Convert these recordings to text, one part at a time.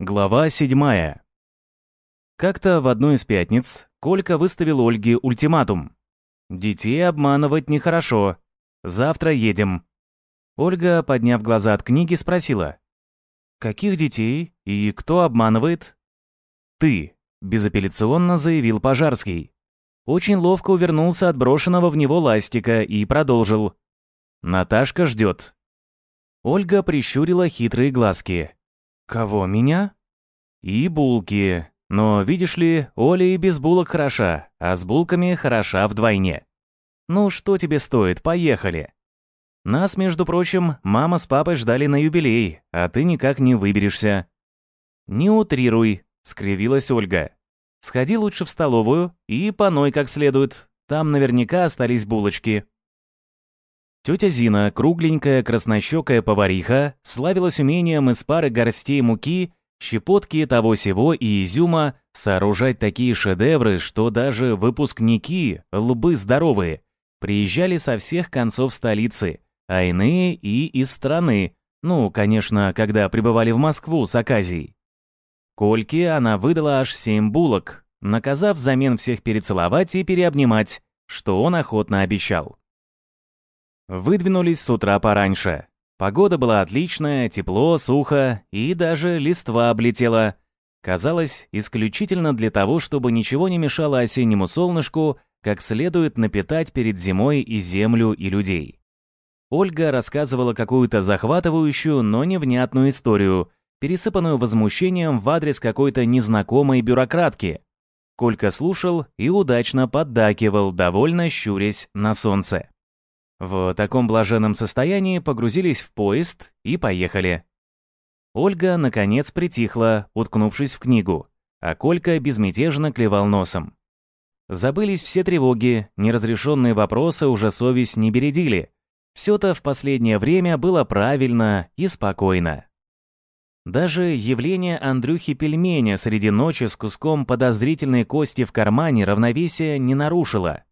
Глава седьмая. Как-то в одну из пятниц Колька выставил Ольге ультиматум. «Детей обманывать нехорошо. Завтра едем». Ольга, подняв глаза от книги, спросила. «Каких детей и кто обманывает?» «Ты», — безапелляционно заявил Пожарский. Очень ловко увернулся от брошенного в него ластика и продолжил. «Наташка ждет». Ольга прищурила хитрые глазки. «Кого, меня?» «И булки. Но, видишь ли, Оля и без булок хороша, а с булками хороша вдвойне. Ну, что тебе стоит, поехали». Нас, между прочим, мама с папой ждали на юбилей, а ты никак не выберешься. «Не утрируй», — скривилась Ольга. Сходи лучше в столовую и поной как следует. Там наверняка остались булочки». Тетя Зина, кругленькая, краснощекая повариха, славилась умением из пары горстей муки, щепотки того-сего и изюма сооружать такие шедевры, что даже выпускники, лбы здоровые, приезжали со всех концов столицы, а иные и из страны, ну, конечно, когда прибывали в Москву с оказией. Кольке она выдала аж семь булок, наказав взамен всех перецеловать и переобнимать, что он охотно обещал. Выдвинулись с утра пораньше. Погода была отличная, тепло, сухо, и даже листва облетела. Казалось, исключительно для того, чтобы ничего не мешало осеннему солнышку, как следует напитать перед зимой и землю, и людей. Ольга рассказывала какую-то захватывающую, но невнятную историю, пересыпанную возмущением в адрес какой-то незнакомой бюрократки. Колька слушал и удачно поддакивал, довольно щурясь на солнце. В таком блаженном состоянии погрузились в поезд и поехали. Ольга, наконец, притихла, уткнувшись в книгу, а Колька безмятежно клевал носом. Забылись все тревоги, неразрешенные вопросы уже совесть не бередили. Все-то в последнее время было правильно и спокойно. Даже явление Андрюхи Пельменя среди ночи с куском подозрительной кости в кармане равновесия не нарушило.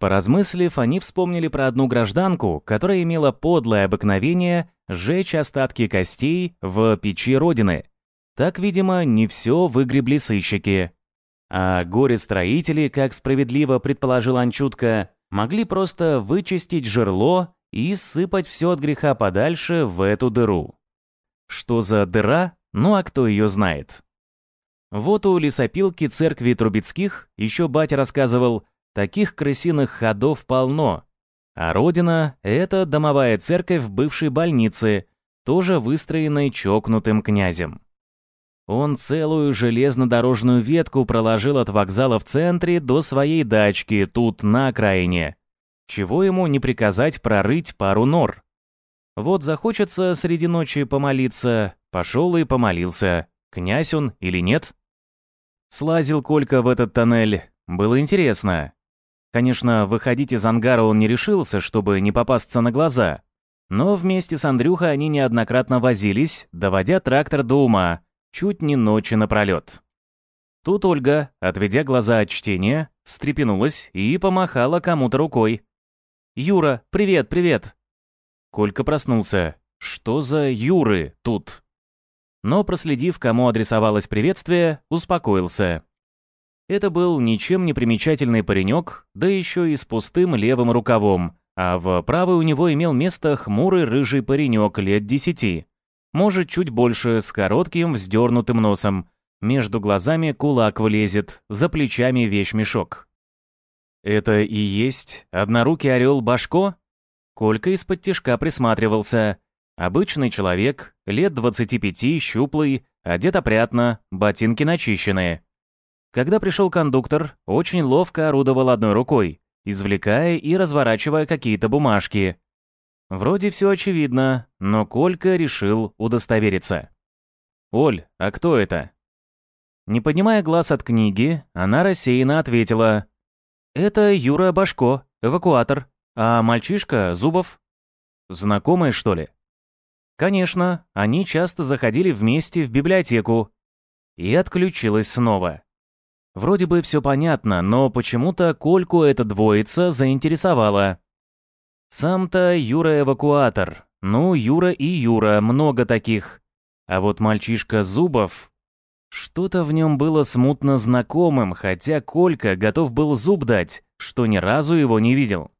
Поразмыслив, они вспомнили про одну гражданку, которая имела подлое обыкновение сжечь остатки костей в печи Родины. Так, видимо, не все выгребли сыщики. А горе-строители, как справедливо предположил Анчутка, могли просто вычистить жерло и сыпать все от греха подальше в эту дыру. Что за дыра? Ну а кто ее знает? Вот у лесопилки церкви Трубецких, еще батя рассказывал, таких крысиных ходов полно. А родина — это домовая церковь бывшей больнице, тоже выстроенной чокнутым князем. Он целую железнодорожную ветку проложил от вокзала в центре до своей дачки тут на окраине. Чего ему не приказать прорыть пару нор? Вот захочется среди ночи помолиться, пошел и помолился. Князь он или нет? Слазил Колька в этот тоннель. Было интересно. Конечно, выходить из ангара он не решился, чтобы не попасться на глаза. Но вместе с Андрюхой они неоднократно возились, доводя трактор до ума, чуть не ночи напролет. Тут Ольга, отведя глаза от чтения, встрепенулась и помахала кому-то рукой. «Юра, привет, привет! Колька проснулся. Что за Юры тут? Но, проследив, кому адресовалось приветствие, успокоился. Это был ничем не примечательный паренек, да еще и с пустым левым рукавом, а в правой у него имел место хмурый рыжий паренек лет десяти. Может, чуть больше, с коротким вздернутым носом. Между глазами кулак вылезет, за плечами вещмешок. «Это и есть однорукий орел Башко?» Колька из-под тишка присматривался. Обычный человек, лет 25, щуплый, одет опрятно, ботинки начищенные. Когда пришел кондуктор, очень ловко орудовал одной рукой, извлекая и разворачивая какие-то бумажки. Вроде все очевидно, но Колька решил удостовериться. «Оль, а кто это?» Не поднимая глаз от книги, она рассеянно ответила. «Это Юра Башко, эвакуатор. А мальчишка, Зубов? Знакомые, что ли? Конечно, они часто заходили вместе в библиотеку. И отключилась снова. Вроде бы все понятно, но почему-то Кольку эта двоица заинтересовала. Сам-то Юра-эвакуатор. Ну, Юра и Юра, много таких. А вот мальчишка Зубов... Что-то в нем было смутно знакомым, хотя Колька готов был зуб дать, что ни разу его не видел.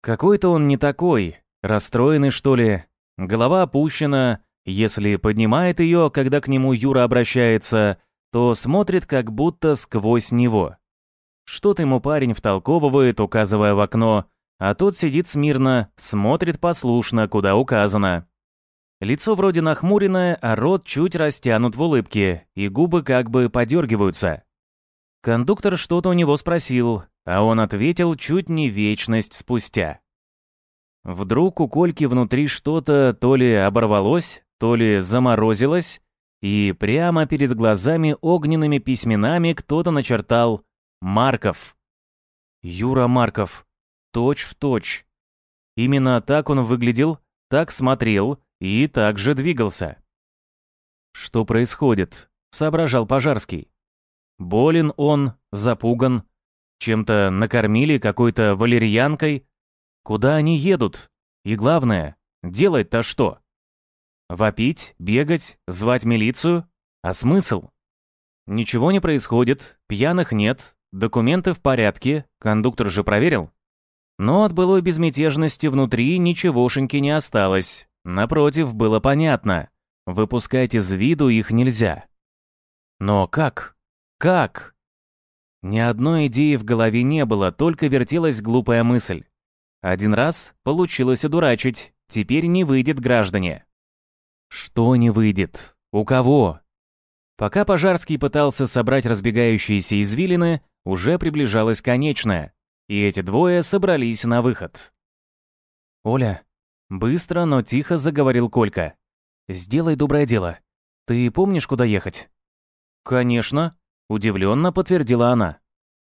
Какой-то он не такой, расстроенный что ли, голова опущена, если поднимает ее, когда к нему Юра обращается, то смотрит как будто сквозь него. Что-то ему парень втолковывает, указывая в окно, а тот сидит смирно, смотрит послушно, куда указано. Лицо вроде нахмуренное, а рот чуть растянут в улыбке, и губы как бы подергиваются. Кондуктор что-то у него спросил, а он ответил чуть не вечность спустя. Вдруг у Кольки внутри что-то то ли оборвалось, то ли заморозилось, и прямо перед глазами огненными письменами кто-то начертал «Марков». Юра Марков. Точь в точь. Именно так он выглядел, так смотрел и так же двигался. «Что происходит?» — соображал Пожарский. Болен он, запуган, чем-то накормили какой-то валерьянкой. Куда они едут? И главное, делать-то что? Вопить, бегать, звать милицию? А смысл? Ничего не происходит, пьяных нет, документы в порядке, кондуктор же проверил. Но от былой безмятежности внутри ничегошеньки не осталось. Напротив, было понятно. Выпускать из виду их нельзя. Но как? Как? Ни одной идеи в голове не было, только вертелась глупая мысль. Один раз получилось одурачить, теперь не выйдет граждане. Что не выйдет? У кого? Пока Пожарский пытался собрать разбегающиеся извилины, уже приближалась конечная, и эти двое собрались на выход. «Оля», — быстро, но тихо заговорил Колька, — «сделай доброе дело. Ты помнишь, куда ехать?» «Конечно», — удивленно подтвердила она.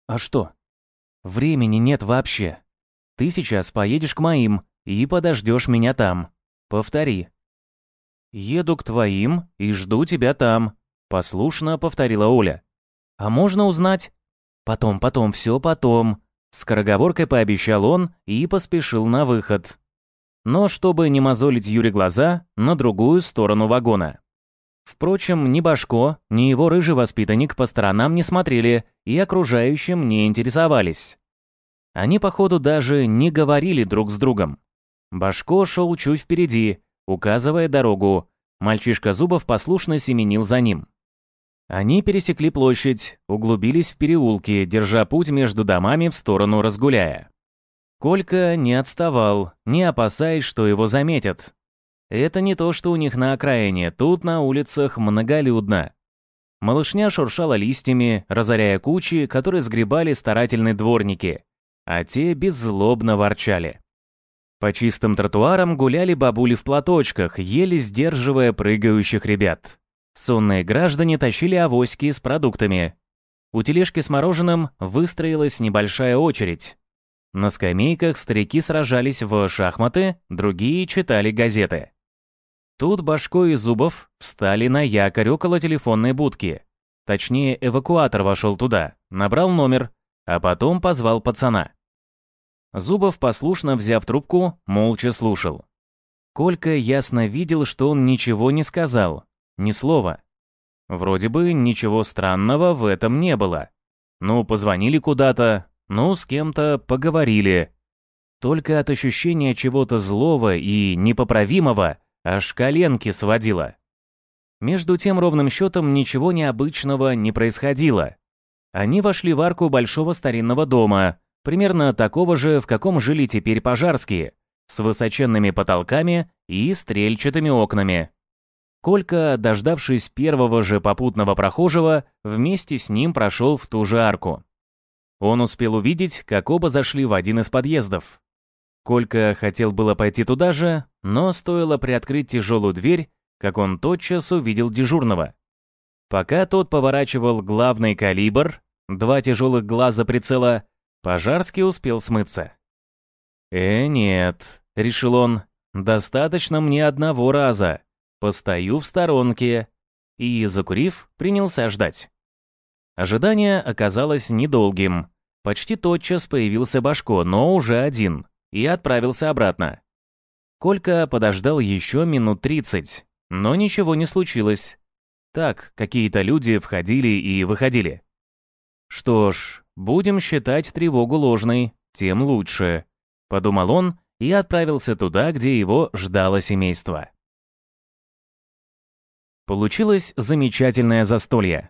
«А что?» «Времени нет вообще. Ты сейчас поедешь к моим и подождешь меня там. Повтори». «Еду к твоим и жду тебя там», — послушно повторила Оля. «А можно узнать?» «Потом, потом, все потом», — скороговоркой пообещал он и поспешил на выход. Но чтобы не мозолить Юре глаза, на другую сторону вагона. Впрочем, ни Башко, ни его рыжий воспитанник по сторонам не смотрели и окружающим не интересовались. Они, походу, даже не говорили друг с другом. Башко шел чуть впереди, указывая дорогу. Мальчишка Зубов послушно семенил за ним. Они пересекли площадь, углубились в переулки, держа путь между домами в сторону разгуляя. Колька не отставал, не опасаясь, что его заметят. Это не то, что у них на окраине, тут на улицах многолюдно. Малышня шуршала листьями, разоряя кучи, которые сгребали старательные дворники, а те беззлобно ворчали. По чистым тротуарам гуляли бабули в платочках, еле сдерживая прыгающих ребят. Сонные граждане тащили авоськи с продуктами. У тележки с мороженым выстроилась небольшая очередь. На скамейках старики сражались в шахматы, другие читали газеты. Тут Башко и Зубов встали на якорь около телефонной будки. Точнее, эвакуатор вошел туда, набрал номер, а потом позвал пацана. Зубов, послушно взяв трубку, молча слушал. Колька ясно видел, что он ничего не сказал, ни слова. Вроде бы ничего странного в этом не было. Ну, позвонили куда-то, ну, с кем-то поговорили. Только от ощущения чего-то злого и непоправимого аж коленки сводило. Между тем ровным счетом ничего необычного не происходило. Они вошли в арку большого старинного дома, примерно такого же, в каком жили теперь пожарские, с высоченными потолками и стрельчатыми окнами. Колька, дождавшись первого же попутного прохожего, вместе с ним прошел в ту же арку. Он успел увидеть, как оба зашли в один из подъездов. Колька хотел было пойти туда же, но стоило приоткрыть тяжелую дверь, как он тотчас увидел дежурного. Пока тот поворачивал главный калибр, два тяжелых глаза прицела Пожарский успел смыться. «Э, нет», — решил он, — «достаточно мне одного раза. Постою в сторонке». И, закурив, принялся ждать. Ожидание оказалось недолгим. Почти тотчас появился Башко, но уже один, и отправился обратно. Колька подождал еще минут тридцать, но ничего не случилось. Так, какие-то люди входили и выходили. Что ж, будем считать тревогу ложной, тем лучше, подумал он и отправился туда, где его ждало семейство. Получилось замечательное застолье.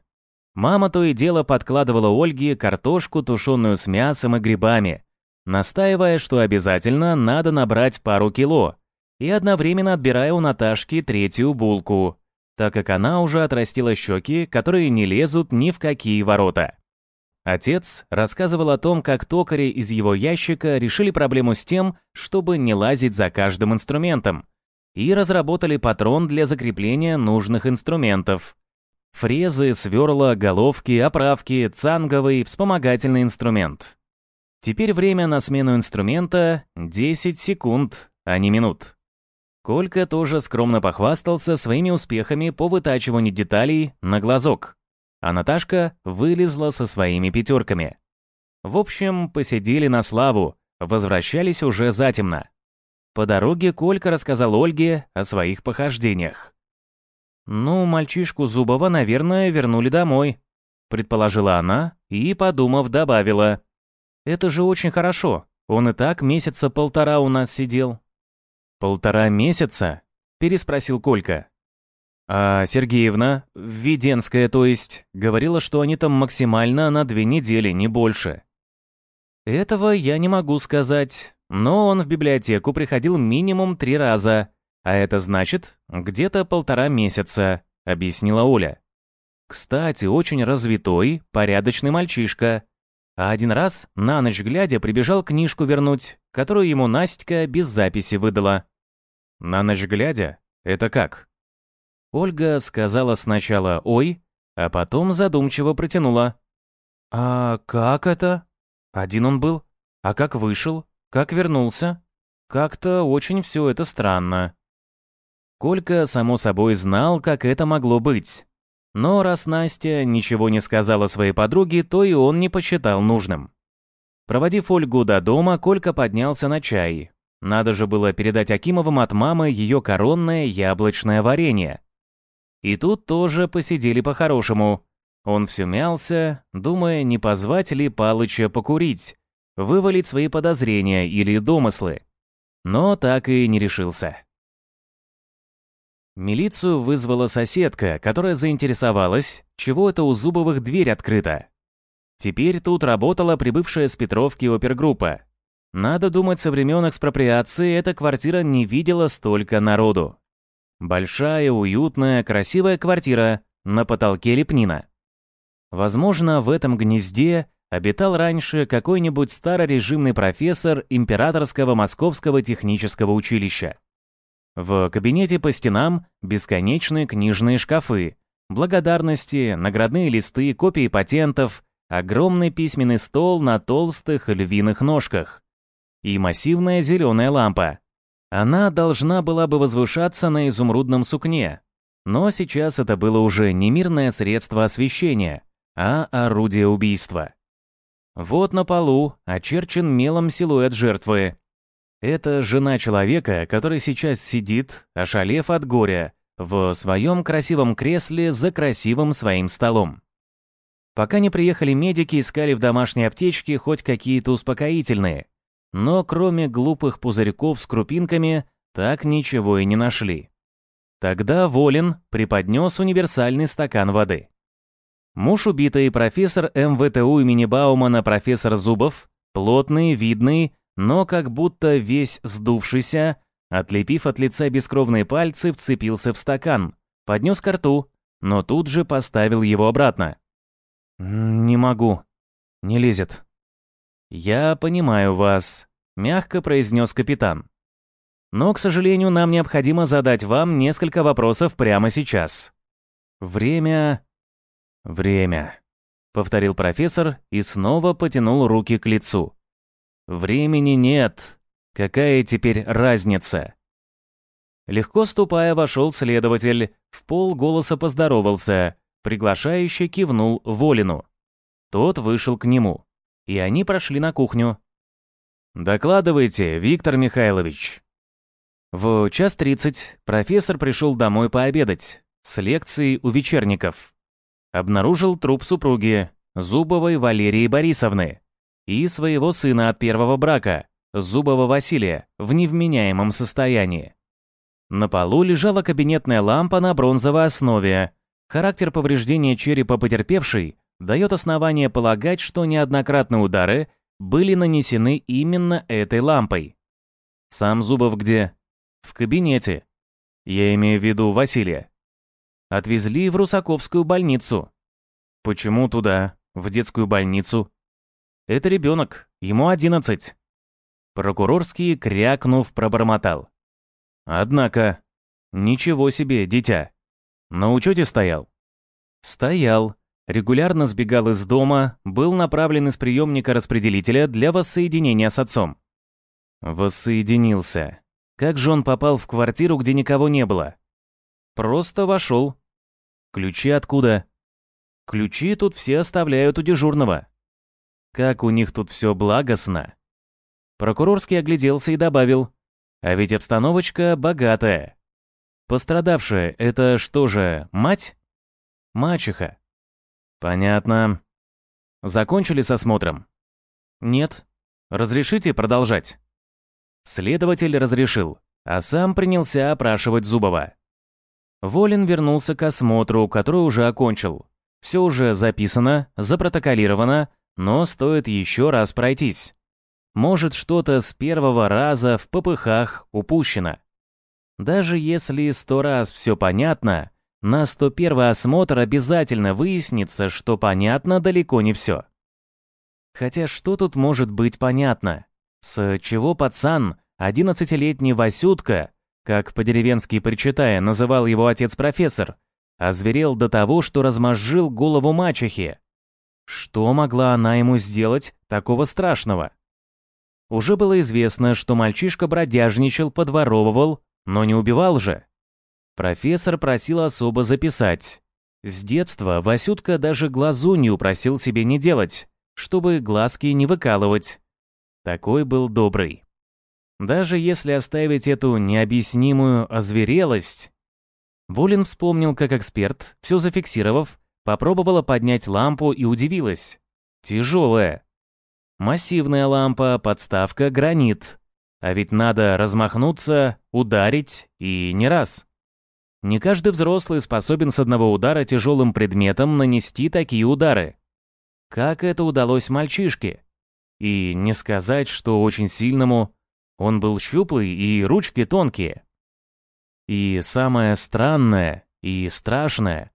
Мама то и дело подкладывала Ольге картошку, тушеную с мясом и грибами, настаивая, что обязательно надо набрать пару кило, и одновременно отбирая у Наташки третью булку, так как она уже отрастила щеки, которые не лезут ни в какие ворота. Отец рассказывал о том, как токари из его ящика решили проблему с тем, чтобы не лазить за каждым инструментом, и разработали патрон для закрепления нужных инструментов. Фрезы, сверла, головки, оправки, цанговый, вспомогательный инструмент. Теперь время на смену инструмента 10 секунд, а не минут. Колька тоже скромно похвастался своими успехами по вытачиванию деталей на глазок, а Наташка вылезла со своими пятерками. В общем, посидели на славу, возвращались уже затемно. По дороге Колька рассказал Ольге о своих похождениях. «Ну, мальчишку Зубова, наверное, вернули домой», предположила она и, подумав, добавила. «Это же очень хорошо. Он и так месяца полтора у нас сидел». «Полтора месяца?» – переспросил Колька. «А Сергеевна, Введенская, то есть, говорила, что они там максимально на две недели, не больше». «Этого я не могу сказать, но он в библиотеку приходил минимум три раза, а это значит, где-то полтора месяца», — объяснила Оля. «Кстати, очень развитой, порядочный мальчишка. А один раз, на ночь глядя, прибежал книжку вернуть, которую ему Настя без записи выдала. На ночь глядя? Это как? Ольга сказала сначала «Ой», а потом задумчиво протянула. «А как это? Один он был? А как вышел? Как вернулся? Как-то очень все это странно». Колька, само собой, знал, как это могло быть. Но раз Настя ничего не сказала своей подруге, то и он не посчитал нужным. Проводив Ольгу до дома, Колька поднялся на чай, надо же было передать Акимовым от мамы ее коронное яблочное варенье. И тут тоже посидели по-хорошему. Он все мялся, думая, не позвать ли Палыча покурить, вывалить свои подозрения или домыслы. Но так и не решился. Милицию вызвала соседка, которая заинтересовалась, чего это у Зубовых дверь открыта. Теперь тут работала прибывшая с Петровки опергруппа. Надо думать, со времен экспроприации эта квартира не видела столько народу. Большая, уютная, красивая квартира, на потолке лепнина. Возможно, в этом гнезде обитал раньше какой-нибудь старорежимный профессор Императорского Московского технического училища. В кабинете по стенам бесконечные книжные шкафы, благодарности, наградные листы, копии патентов, огромный письменный стол на толстых львиных ножках, и массивная зеленая лампа. Она должна была бы возвышаться на изумрудном сукне, но сейчас это было уже не мирное средство освещения, а орудие убийства. Вот на полу очерчен мелом силуэт жертвы. Это жена человека, который сейчас сидит, ошалев от горя, в своем красивом кресле за красивым своим столом. Пока не приехали медики, искали в домашней аптечке хоть какие-то успокоительные, но кроме глупых пузырьков с крупинками, так ничего и не нашли. Тогда Волин преподнес универсальный стакан воды. Муж убитый профессор МВТУ имени Баумана профессор Зубов, плотный, видный, но как будто весь сдувшийся, отлепив от лица бескровные пальцы, вцепился в стакан, поднес ко рту, но тут же поставил его обратно. «Не могу. Не лезет», «Я понимаю вас», — мягко произнес капитан. «Но, к сожалению, нам необходимо задать вам несколько вопросов прямо сейчас. Время... время», — повторил профессор и снова потянул руки к лицу. «Времени нет. Какая теперь разница?» Легко ступая, вошел следователь, в полголоса поздоровался, приглашающе кивнул Волину. Тот вышел к нему и они прошли на кухню. «Докладывайте, Виктор Михайлович». В час тридцать профессор пришел домой пообедать с лекцией у вечерников. Обнаружил труп супруги, Зубовой Валерии Борисовны, и своего сына от первого брака, Зубова Василия, в невменяемом состоянии. На полу лежала кабинетная лампа на бронзовой основе. Характер повреждения черепа потерпевшей дает основание полагать, что неоднократные удары были нанесены именно этой лампой. Сам Зубов где? В кабинете. Я имею в виду Василия. Отвезли в Русаковскую больницу. Почему туда, в детскую больницу? Это ребенок, ему одиннадцать. Прокурорский, крякнув, пробормотал. Однако, ничего себе, дитя. На учете стоял? Стоял. Регулярно сбегал из дома, был направлен из приемника распределителя для воссоединения с отцом. Воссоединился. Как же он попал в квартиру, где никого не было? Просто вошел. Ключи откуда? Ключи тут все оставляют у дежурного. Как у них тут все благостно. Прокурорский огляделся и добавил, а ведь обстановочка богатая. Пострадавшая — это что же, мать? Мачеха. Понятно. Закончили с осмотром? Нет. Разрешите продолжать? Следователь разрешил, а сам принялся опрашивать Зубова. Волин вернулся к осмотру, который уже окончил. Все уже записано, запротоколировано, но стоит еще раз пройтись. Может, что-то с первого раза в попыхах упущено. Даже если сто раз все понятно, на 101 осмотр обязательно выяснится, что понятно далеко не все. Хотя что тут может быть понятно? С чего пацан, одиннадцатилетний Васютка, как по-деревенски причитая называл его отец-профессор, озверел до того, что размозжил голову мачехи. Что могла она ему сделать такого страшного? Уже было известно, что мальчишка бродяжничал, подворовывал, но не убивал же. Профессор просил особо записать. С детства Васютка даже глазунью просил себе не делать, чтобы глазки не выкалывать. Такой был добрый. Даже если оставить эту необъяснимую озверелость... Волин вспомнил, как эксперт, все зафиксировав, попробовала поднять лампу и удивилась. Тяжелая. Массивная лампа, подставка, гранит. А ведь надо размахнуться, ударить и не раз. Не каждый взрослый способен с одного удара тяжелым предметом нанести такие удары. Как это удалось мальчишке? И не сказать, что очень сильному. Он был щуплый и ручки тонкие. И самое странное и страшное,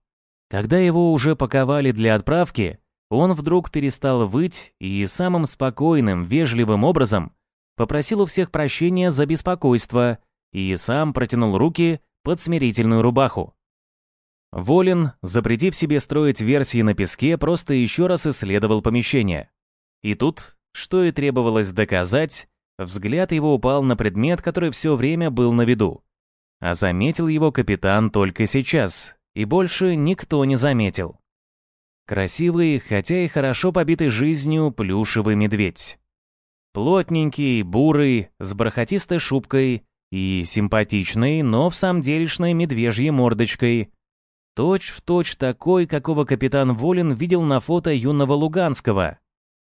когда его уже паковали для отправки, он вдруг перестал выть и самым спокойным, вежливым образом попросил у всех прощения за беспокойство и сам протянул руки под смирительную рубаху. Волин, запретив себе строить версии на песке, просто еще раз исследовал помещение. И тут, что и требовалось доказать, Взгляд его упал на предмет, который все время был на виду. А заметил его капитан только сейчас, и больше никто не заметил. Красивый, хотя и хорошо побитый жизнью, плюшевый медведь. Плотненький, бурый, с бархатистой шубкой и симпатичной, но в самом делешной медвежьей мордочкой. Точь в точь такой, какого капитан Волин видел на фото юного Луганского,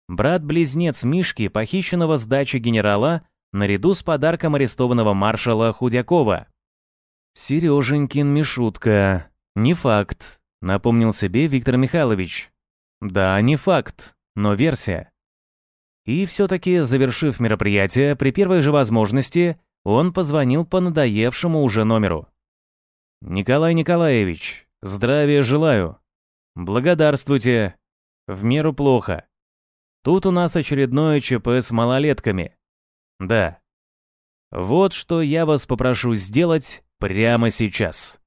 брат-близнец Мишки, похищенного с дачи генерала, наряду с подарком арестованного маршала Худякова. «Сереженькин Мишутка. Не факт», — напомнил себе Виктор Михайлович. «Да, не факт, но версия». И все-таки, завершив мероприятие, при первой же возможности, он позвонил по надоевшему уже номеру. «Николай Николаевич, здравия желаю. Благодарствуйте. В меру плохо. Тут у нас очередное ЧП с малолетками. Да. Вот что я вас попрошу сделать прямо сейчас.